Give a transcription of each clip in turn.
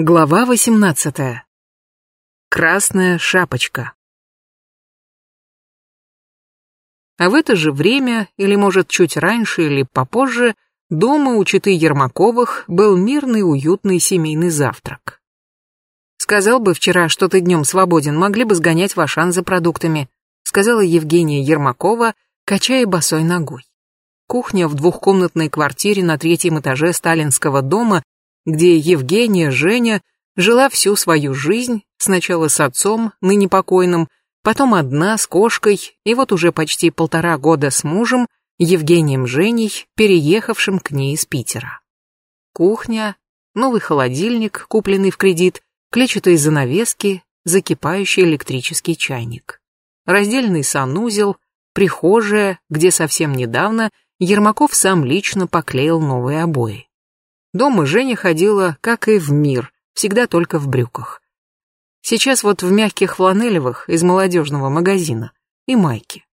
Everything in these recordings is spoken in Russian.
Глава 18. Красная шапочка. А в это же время, или может чуть раньше или попозже, дома у читы Ермаковых был мирный уютный семейный завтрак. «Сказал бы вчера, что ты днем свободен, могли бы сгонять в Ашан за продуктами», сказала Евгения Ермакова, качая босой ногой. Кухня в двухкомнатной квартире на третьем этаже сталинского дома где Евгения, Женя, жила всю свою жизнь, сначала с отцом, ныне покойным, потом одна с кошкой, и вот уже почти полтора года с мужем, Евгением Женей, переехавшим к ней из Питера. Кухня, новый холодильник, купленный в кредит, клетчатые занавески, закипающий электрический чайник. Раздельный санузел, прихожая, где совсем недавно Ермаков сам лично поклеил новые обои. Дома Женя ходила, как и в мир, всегда только в брюках. Сейчас вот в мягких фланелевых из молодежного магазина и майке.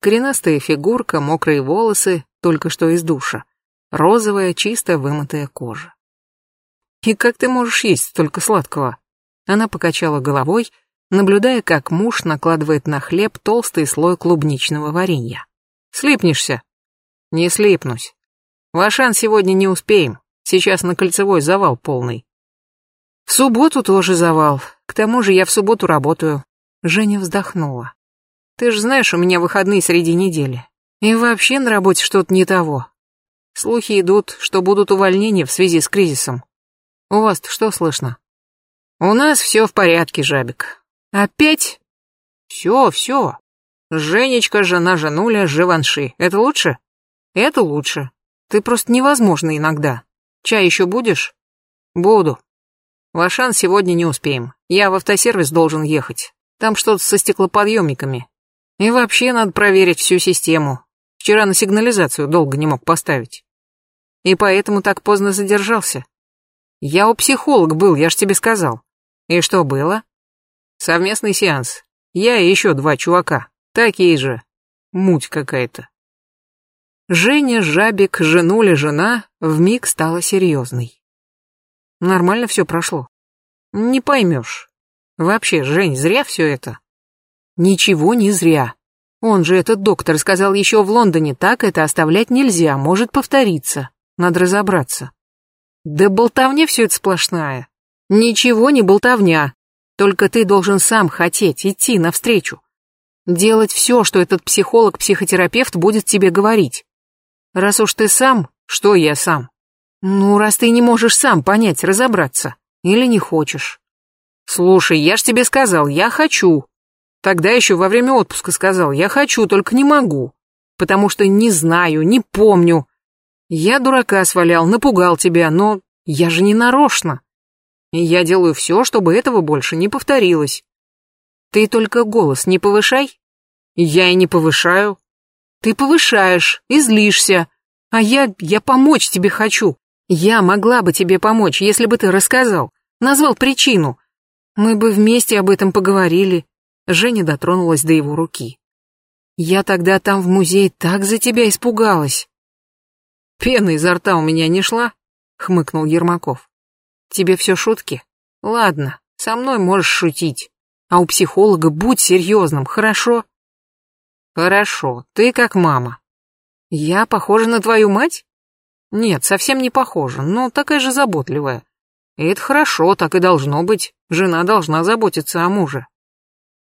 Коренастая фигурка, мокрые волосы, только что из душа. Розовая, чисто вымытая кожа. «И как ты можешь есть столько сладкого?» Она покачала головой, наблюдая, как муж накладывает на хлеб толстый слой клубничного варенья. «Слипнешься?» «Не слипнусь. В Ашан сегодня не успеем. Сейчас на кольцевой завал полный. В субботу тоже завал. К тому же я в субботу работаю. Женя вздохнула. Ты же знаешь, у меня выходные среди недели. И вообще на работе что-то не того. Слухи идут, что будут увольнения в связи с кризисом. У вас-то что слышно? У нас все в порядке, Жабик. Опять? Все, все. Женечка, жена Жануля, Живанши. Это лучше? Это лучше. Ты просто невозможно иногда. Чай еще будешь? Буду. В Ашан сегодня не успеем. Я в автосервис должен ехать. Там что-то со стеклоподъемниками. И вообще надо проверить всю систему. Вчера на сигнализацию долго не мог поставить. И поэтому так поздно задержался. Я у психолога был, я ж тебе сказал. И что было? Совместный сеанс. Я и еще два чувака. Такие же. Муть какая-то. Женя, Жабик, женуля, жена вмиг стала серьезной. Нормально все прошло. Не поймешь. Вообще, Жень, зря все это. Ничего не зря. Он же, этот доктор, сказал еще в Лондоне, так это оставлять нельзя, может повториться. Надо разобраться. Да болтовня все это сплошная. Ничего не болтовня. Только ты должен сам хотеть, идти навстречу. Делать все, что этот психолог-психотерапевт будет тебе говорить. Раз уж ты сам, что я сам? Ну, раз ты не можешь сам понять, разобраться. Или не хочешь. Слушай, я ж тебе сказал, я хочу. Тогда еще во время отпуска сказал, я хочу, только не могу. Потому что не знаю, не помню. Я дурака свалял, напугал тебя, но я же не нарочно. И я делаю все, чтобы этого больше не повторилось. Ты только голос не повышай. Я и не повышаю. Ты повышаешь и злишься. А я... я помочь тебе хочу. Я могла бы тебе помочь, если бы ты рассказал, назвал причину. Мы бы вместе об этом поговорили. Женя дотронулась до его руки. Я тогда там в музее так за тебя испугалась. Пена изо рта у меня не шла, хмыкнул Ермаков. Тебе все шутки? Ладно, со мной можешь шутить. А у психолога будь серьезным, хорошо? Хорошо, ты как мама. Я похожа на твою мать? Нет, совсем не похожа, но такая же заботливая. И это хорошо, так и должно быть. Жена должна заботиться о муже.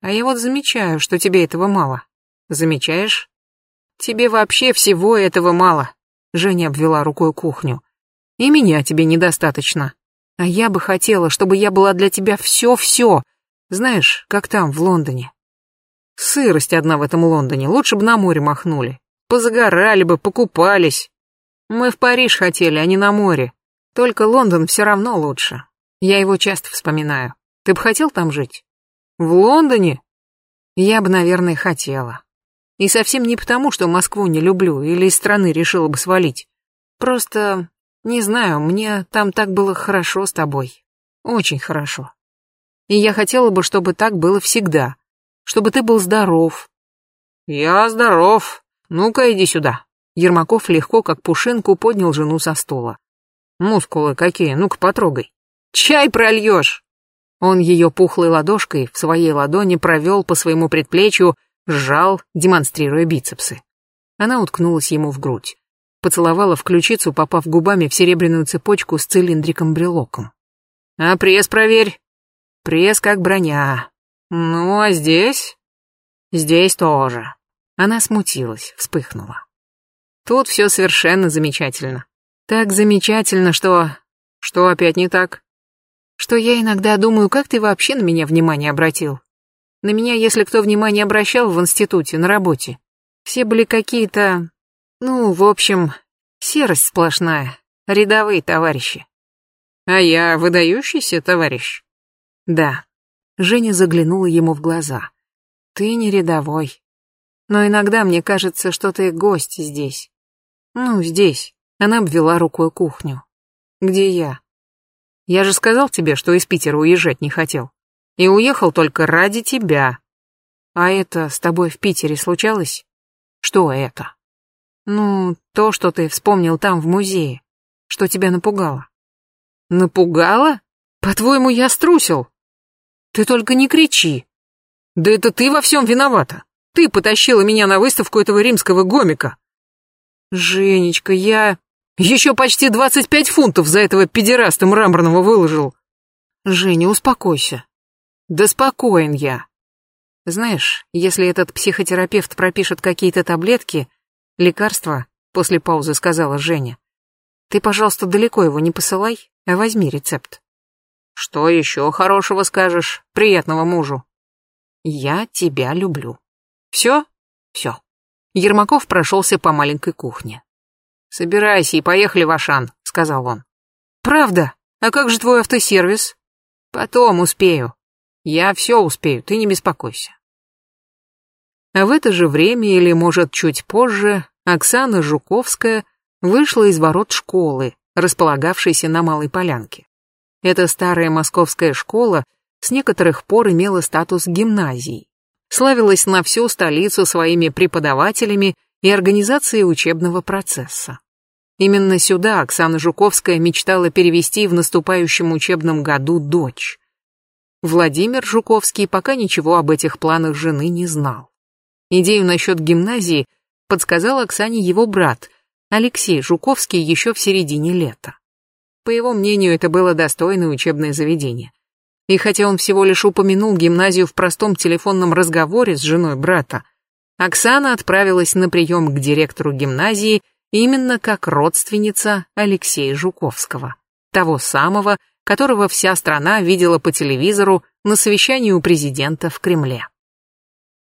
А я вот замечаю, что тебе этого мало. Замечаешь? Тебе вообще всего этого мало. Женя обвела рукой кухню. И меня тебе недостаточно. А я бы хотела, чтобы я была для тебя все-все. Знаешь, как там, в Лондоне. Сырость одна в этом Лондоне, лучше бы на море махнули. Позагорали бы, покупались. Мы в Париж хотели, а не на море. Только Лондон все равно лучше. Я его часто вспоминаю. Ты бы хотел там жить? В Лондоне? Я бы, наверное, хотела. И совсем не потому, что Москву не люблю или из страны решила бы свалить. Просто, не знаю, мне там так было хорошо с тобой. Очень хорошо. И я хотела бы, чтобы так было всегда чтобы ты был здоров. Я здоров. Ну-ка, иди сюда. Ермаков легко, как пушинку, поднял жену со стола. Мускулы какие, ну-ка потрогай. Чай прольешь!» Он ее пухлой ладошкой в своей ладони провел по своему предплечью, сжал, демонстрируя бицепсы. Она уткнулась ему в грудь. Поцеловала в ключицу, попав губами в серебряную цепочку с цилиндриком-брелоком. «А пресс проверь!» «Пресс как броня. Ну, а здесь?» «Здесь тоже». Она смутилась, вспыхнула. «Тут все совершенно замечательно. Так замечательно, что... Что опять не так? Что я иногда думаю, как ты вообще на меня внимание обратил? На меня, если кто внимание обращал в институте, на работе. Все были какие-то... Ну, в общем, серость сплошная. Рядовые товарищи. А я выдающийся товарищ? Да. Женя заглянула ему в глаза. Ты не рядовой. Но иногда мне кажется, что ты гость здесь. Ну, здесь. Она обвела рукой кухню. «Где я?» «Я же сказал тебе, что из Питера уезжать не хотел. И уехал только ради тебя. А это с тобой в Питере случалось? Что это?» «Ну, то, что ты вспомнил там, в музее. Что тебя напугало». «Напугало? По-твоему, я струсил?» «Ты только не кричи. Да это ты во всем виновата. Ты потащила меня на выставку этого римского гомика». «Женечка, я...» Еще почти двадцать пять фунтов за этого педераста мраморного выложил. Женя, успокойся. Да спокоен я. Знаешь, если этот психотерапевт пропишет какие-то таблетки, лекарства, после паузы сказала Женя, ты, пожалуйста, далеко его не посылай, а возьми рецепт. Что еще хорошего скажешь приятного мужу? Я тебя люблю. Все? Все. Ермаков прошелся по маленькой кухне. «Собирайся и поехали в Ашан», — сказал он. «Правда? А как же твой автосервис?» «Потом успею. Я все успею, ты не беспокойся». А в это же время, или, может, чуть позже, Оксана Жуковская вышла из ворот школы, располагавшейся на Малой Полянке. Эта старая московская школа с некоторых пор имела статус гимназии, славилась на всю столицу своими преподавателями и организации учебного процесса. Именно сюда Оксана Жуковская мечтала перевести в наступающем учебном году дочь. Владимир Жуковский пока ничего об этих планах жены не знал. Идею насчет гимназии подсказал Оксане его брат, Алексей Жуковский, еще в середине лета. По его мнению, это было достойное учебное заведение. И хотя он всего лишь упомянул гимназию в простом телефонном разговоре с женой брата, Оксана отправилась на прием к директору гимназии именно как родственница Алексея Жуковского, того самого, которого вся страна видела по телевизору на совещании у президента в Кремле.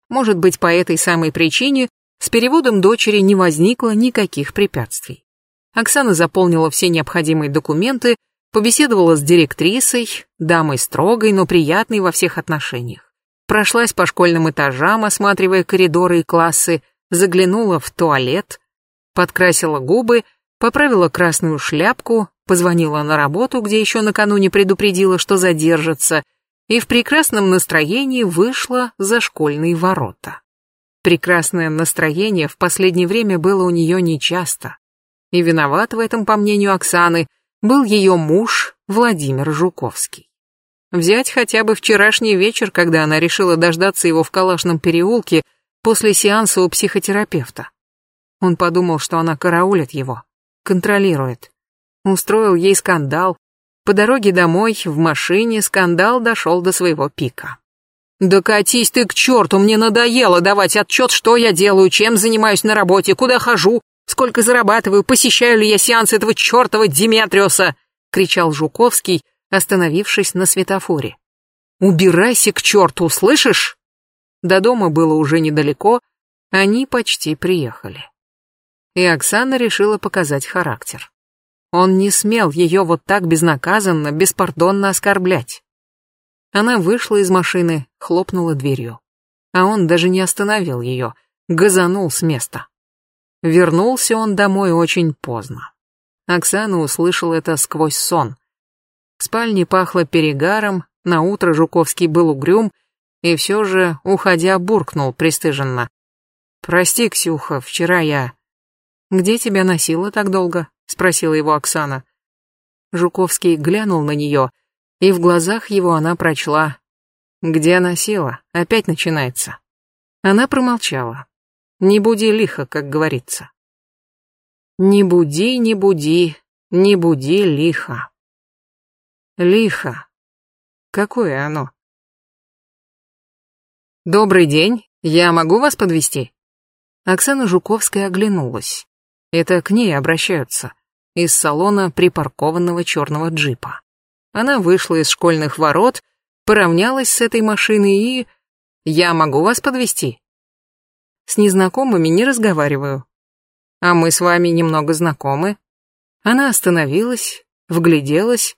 Может быть, по этой самой причине с переводом дочери не возникло никаких препятствий. Оксана заполнила все необходимые документы, побеседовала с директрисой, дамой строгой, но приятной во всех отношениях прошлась по школьным этажам, осматривая коридоры и классы, заглянула в туалет, подкрасила губы, поправила красную шляпку, позвонила на работу, где еще накануне предупредила, что задержится, и в прекрасном настроении вышла за школьные ворота. Прекрасное настроение в последнее время было у нее нечасто, и виноват в этом, по мнению Оксаны, был ее муж Владимир Жуковский. Взять хотя бы вчерашний вечер, когда она решила дождаться его в Калашном переулке после сеанса у психотерапевта. Он подумал, что она караулит его, контролирует. Устроил ей скандал. По дороге домой, в машине, скандал дошел до своего пика. «Да катись ты к черту, мне надоело давать отчет, что я делаю, чем занимаюсь на работе, куда хожу, сколько зарабатываю, посещаю ли я сеанс этого чертова Диметриуса!» — кричал Жуковский, остановившись на светофоре. «Убирайся к черту, слышишь?» До дома было уже недалеко, они почти приехали. И Оксана решила показать характер. Он не смел ее вот так безнаказанно, беспардонно оскорблять. Она вышла из машины, хлопнула дверью. А он даже не остановил ее, газанул с места. Вернулся он домой очень поздно. Оксана услышала это сквозь сон. В спальне пахло перегаром, на утро Жуковский был угрюм и все же, уходя, буркнул пристыженно. «Прости, Ксюха, вчера я...» «Где тебя носило так долго?» — спросила его Оксана. Жуковский глянул на нее, и в глазах его она прочла «Где она села? Опять начинается». Она промолчала. «Не буди лихо, как говорится». «Не буди, не буди, не буди лихо». Лихо. Какое оно? «Добрый день, я могу вас подвести? Оксана Жуковская оглянулась. Это к ней обращаются. Из салона припаркованного черного джипа. Она вышла из школьных ворот, поравнялась с этой машиной и... «Я могу вас подвести? С незнакомыми не разговариваю. А мы с вами немного знакомы. Она остановилась, вгляделась,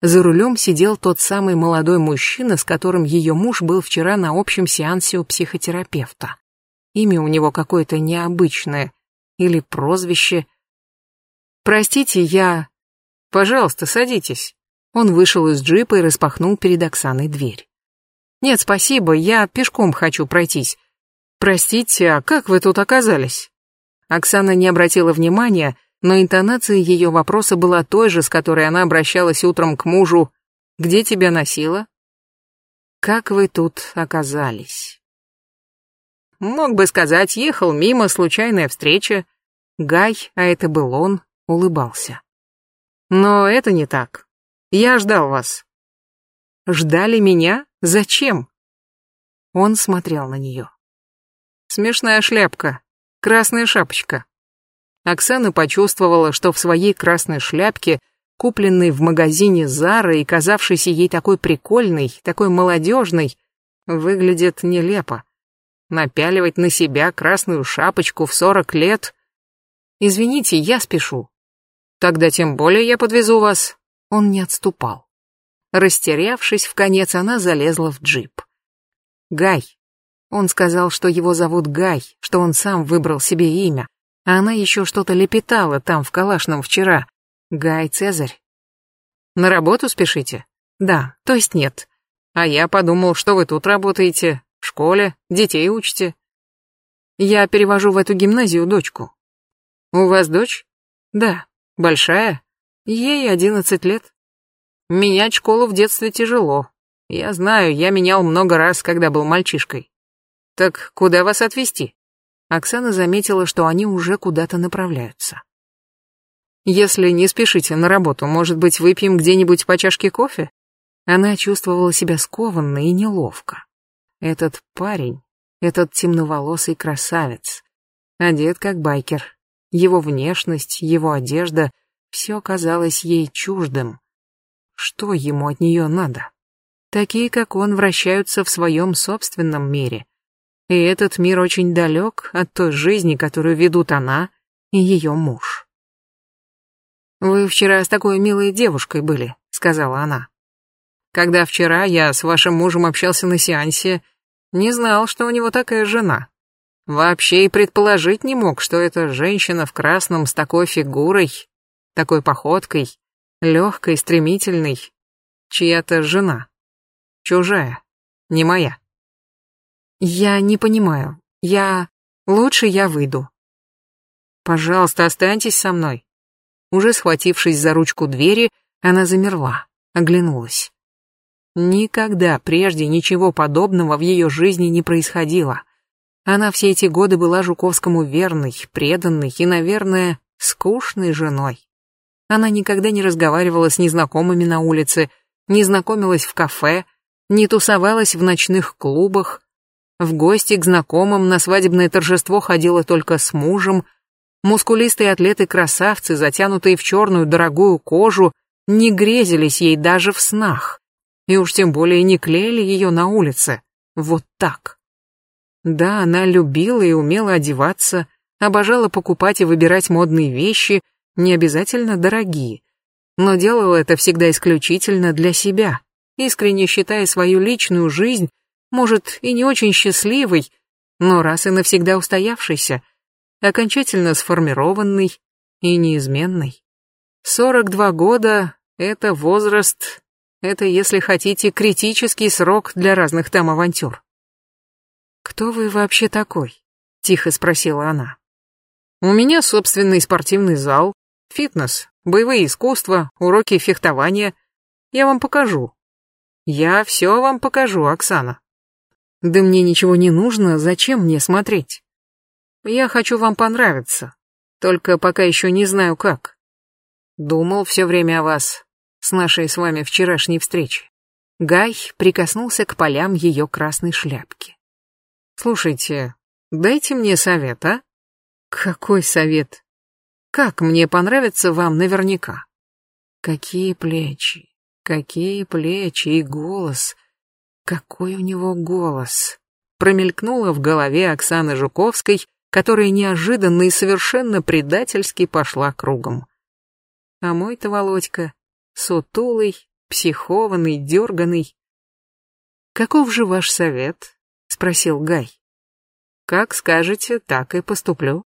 за рулем сидел тот самый молодой мужчина, с которым ее муж был вчера на общем сеансе у психотерапевта. Имя у него какое-то необычное. Или прозвище. «Простите, я...» «Пожалуйста, садитесь». Он вышел из джипа и распахнул перед Оксаной дверь. «Нет, спасибо, я пешком хочу пройтись. Простите, а как вы тут оказались?» Оксана не обратила внимания, но интонация ее вопроса была той же, с которой она обращалась утром к мужу «Где тебя носило?» «Как вы тут оказались?» Мог бы сказать, ехал мимо, случайная встреча. Гай, а это был он, улыбался. Но это не так. Я ждал вас. Ждали меня? Зачем? Он смотрел на нее. Смешная шляпка, красная шапочка. Оксана почувствовала, что в своей красной шляпке, купленной в магазине Зара и казавшейся ей такой прикольной, такой молодежной, выглядит нелепо. Напяливать на себя красную шапочку в сорок лет? Извините, я спешу. Тогда тем более я подвезу вас. Он не отступал. Растерявшись в конец, она залезла в джип. Гай. Он сказал, что его зовут Гай, что он сам выбрал себе имя а она еще что-то лепетала там, в Калашном, вчера. Гай Цезарь. На работу спешите? Да, то есть нет. А я подумал, что вы тут работаете, в школе, детей учите. Я перевожу в эту гимназию дочку. У вас дочь? Да. Большая? Ей одиннадцать лет. Менять школу в детстве тяжело. Я знаю, я менял много раз, когда был мальчишкой. Так куда вас отвезти? Оксана заметила, что они уже куда-то направляются. «Если не спешите на работу, может быть, выпьем где-нибудь по чашке кофе?» Она чувствовала себя скованно и неловко. Этот парень, этот темноволосый красавец, одет как байкер. Его внешность, его одежда — все казалось ей чуждым. Что ему от нее надо? Такие, как он, вращаются в своем собственном мире, и этот мир очень далек от той жизни, которую ведут она и ее муж. «Вы вчера с такой милой девушкой были», — сказала она. «Когда вчера я с вашим мужем общался на сеансе, не знал, что у него такая жена. Вообще и предположить не мог, что эта женщина в красном с такой фигурой, такой походкой, легкой, стремительной, чья-то жена. Чужая, не моя. Я не понимаю. Я... Лучше я выйду. Пожалуйста, останьтесь со мной. Уже схватившись за ручку двери, она замерла, оглянулась. Никогда прежде ничего подобного в ее жизни не происходило. Она все эти годы была Жуковскому верной, преданной и, наверное, скучной женой. Она никогда не разговаривала с незнакомыми на улице, не знакомилась в кафе, не тусовалась в ночных клубах, в гости к знакомым на свадебное торжество ходила только с мужем. Мускулистые атлеты-красавцы, затянутые в черную дорогую кожу, не грезились ей даже в снах. И уж тем более не клеили ее на улице. Вот так. Да, она любила и умела одеваться, обожала покупать и выбирать модные вещи, не обязательно дорогие, но делала это всегда исключительно для себя, искренне считая свою личную жизнь может, и не очень счастливый, но раз и навсегда устоявшийся, окончательно сформированный и неизменный. 42 года — это возраст, это, если хотите, критический срок для разных там авантюр. «Кто вы вообще такой?» — тихо спросила она. «У меня собственный спортивный зал, фитнес, боевые искусства, уроки фехтования. Я вам покажу, Я все вам покажу, Оксана. Да мне ничего не нужно, зачем мне смотреть? Я хочу вам понравиться, только пока еще не знаю как. Думал все время о вас, с нашей с вами вчерашней встречи. Гай прикоснулся к полям ее красной шляпки. Слушайте, дайте мне совет, а? Какой совет? Как мне понравится вам наверняка? Какие плечи, какие плечи и голос. Какой у него голос. Промелькнуло в голове Оксаны Жуковской, которая неожиданно и совершенно предательски пошла кругом. А мой-то Володька, сутулый, психованный, дерганый. «Каков же ваш совет?» — спросил Гай. «Как скажете, так и поступлю».